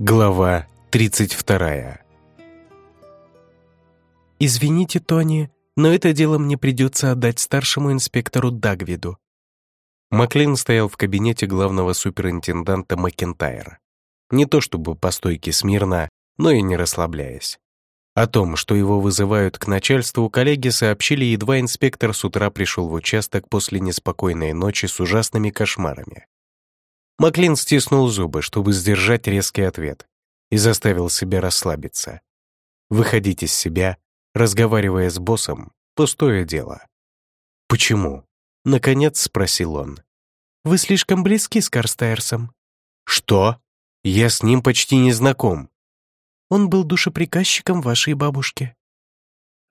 Глава 32 «Извините, Тони, но это дело мне придется отдать старшему инспектору Дагвиду». Маклин стоял в кабинете главного суперинтенданта Макентайра. Не то чтобы по стойке смирно, но и не расслабляясь. О том, что его вызывают к начальству, коллеги сообщили, едва инспектор с утра пришел в участок после неспокойной ночи с ужасными кошмарами. Маклин стиснул зубы, чтобы сдержать резкий ответ, и заставил себя расслабиться. Выходить из себя, разговаривая с боссом, пустое дело. «Почему?» — наконец спросил он. «Вы слишком близки с Карстайрсом». «Что? Я с ним почти не знаком». Он был душеприказчиком вашей бабушки.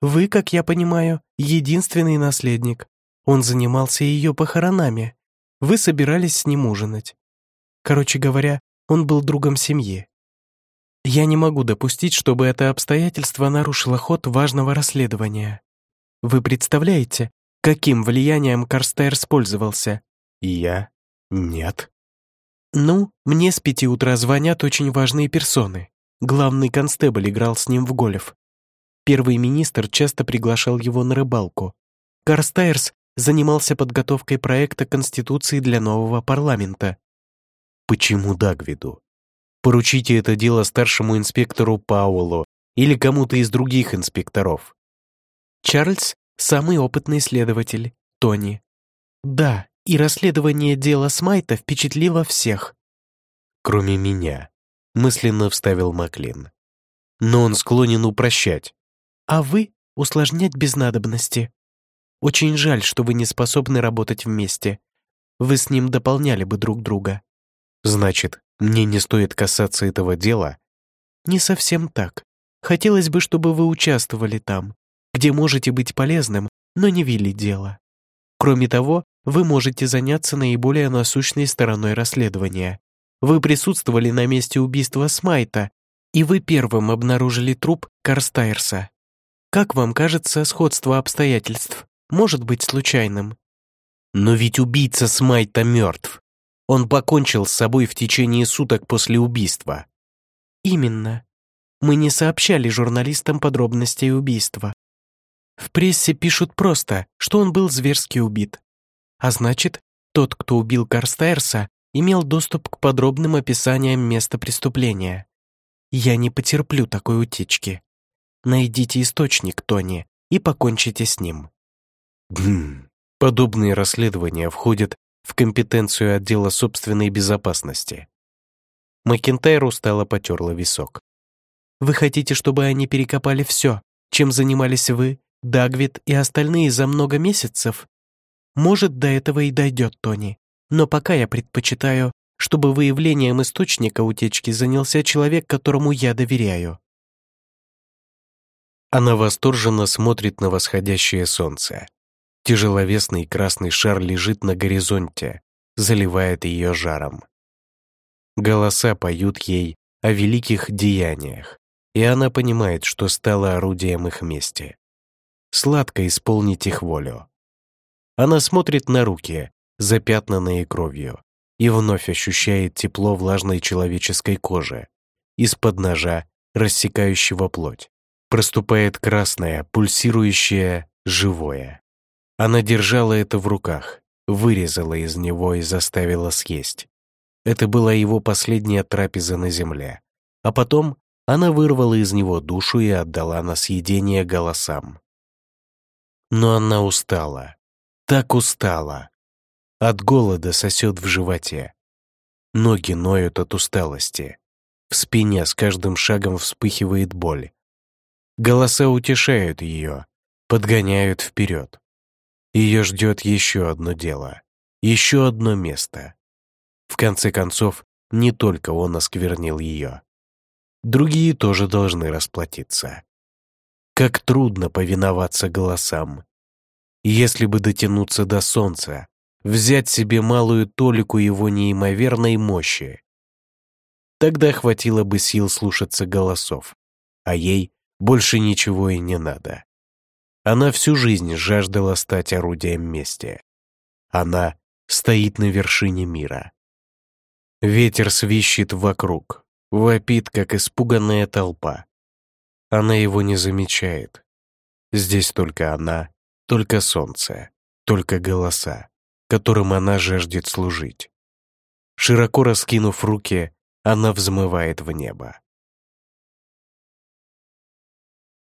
Вы, как я понимаю, единственный наследник. Он занимался ее похоронами. Вы собирались с ним ужинать. Короче говоря, он был другом семьи. Я не могу допустить, чтобы это обстоятельство нарушило ход важного расследования. Вы представляете, каким влиянием Карстайр пользовался? И я? Нет. Ну, мне с пяти утра звонят очень важные персоны. Главный констебль играл с ним в гольф. Первый министр часто приглашал его на рыбалку. Карстайрс занимался подготовкой проекта Конституции для нового парламента. Почему Дагвиду? Поручите это дело старшему инспектору Пауэллу или кому-то из других инспекторов. Чарльз — самый опытный следователь, Тони. Да, и расследование дела Смайта впечатлило всех. Кроме меня мысленно вставил Маклин. Но он склонен упрощать. А вы — усложнять без надобности. Очень жаль, что вы не способны работать вместе. Вы с ним дополняли бы друг друга. Значит, мне не стоит касаться этого дела? Не совсем так. Хотелось бы, чтобы вы участвовали там, где можете быть полезным, но не вели дело. Кроме того, вы можете заняться наиболее насущной стороной расследования вы присутствовали на месте убийства Смайта, и вы первым обнаружили труп Карстайрса. Как вам кажется, сходство обстоятельств может быть случайным? Но ведь убийца Смайта мертв. Он покончил с собой в течение суток после убийства. Именно. Мы не сообщали журналистам подробностей убийства. В прессе пишут просто, что он был зверски убит. А значит, тот, кто убил Карстайрса, имел доступ к подробным описаниям места преступления. Я не потерплю такой утечки. Найдите источник, Тони, и покончите с ним. Гм. Подобные расследования входят в компетенцию отдела собственной безопасности. Макентайр устало потерла висок. «Вы хотите, чтобы они перекопали все, чем занимались вы, Дагвид и остальные за много месяцев? Может, до этого и дойдет, Тони. Но пока я предпочитаю, чтобы выявлением источника утечки занялся человек, которому я доверяю. Она восторженно смотрит на восходящее солнце. Тяжеловесный красный шар лежит на горизонте, заливает ее жаром. Голоса поют ей о великих деяниях, и она понимает, что стала орудием их мести. Сладко исполнить их волю. Она смотрит на руки, запятнанные кровью, и вновь ощущает тепло влажной человеческой кожи. Из-под ножа, рассекающего плоть, проступает красное, пульсирующее, живое. Она держала это в руках, вырезала из него и заставила съесть. Это была его последняя трапеза на земле. А потом она вырвала из него душу и отдала на съедение голосам. Но она устала, так устала, от голода сосет в животе. Ноги ноют от усталости. В спине с каждым шагом вспыхивает боль. Голоса утешают ее, подгоняют вперед. Ее ждет еще одно дело, еще одно место. В конце концов, не только он осквернил ее. Другие тоже должны расплатиться. Как трудно повиноваться голосам. Если бы дотянуться до солнца, взять себе малую толику его неимоверной мощи. Тогда хватило бы сил слушаться голосов, а ей больше ничего и не надо. Она всю жизнь жаждала стать орудием мести. Она стоит на вершине мира. Ветер свищет вокруг, Вопит, как испуганная толпа. Она его не замечает. Здесь только она, только солнце, только голоса, которым она жаждет служить. Широко раскинув руки, она взмывает в небо.